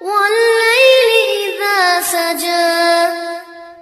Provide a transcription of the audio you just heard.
والليل إذا سجى.